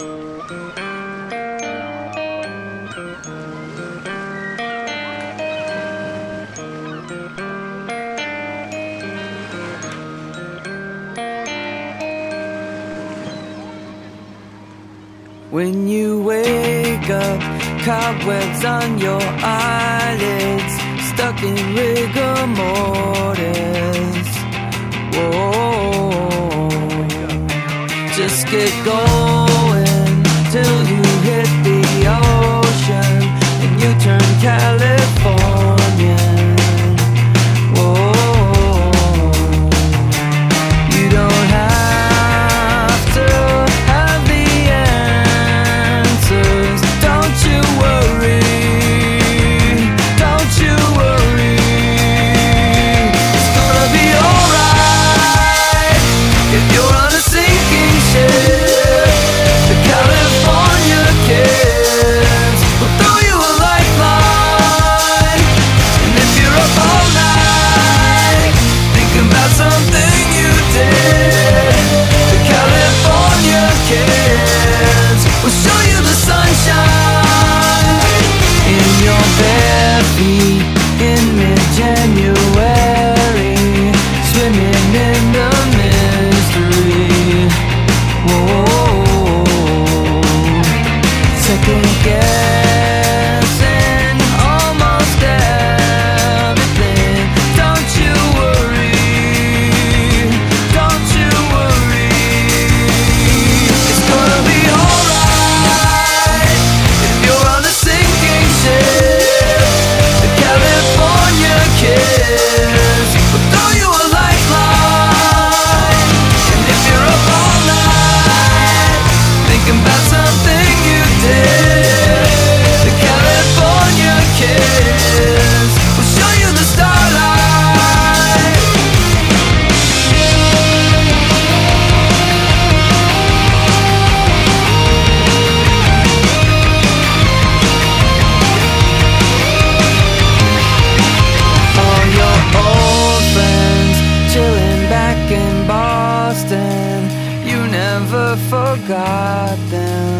When you wake up, cobwebs on your eyelids, stuck in rigor mortis. Whoa just get going till you I forgot them.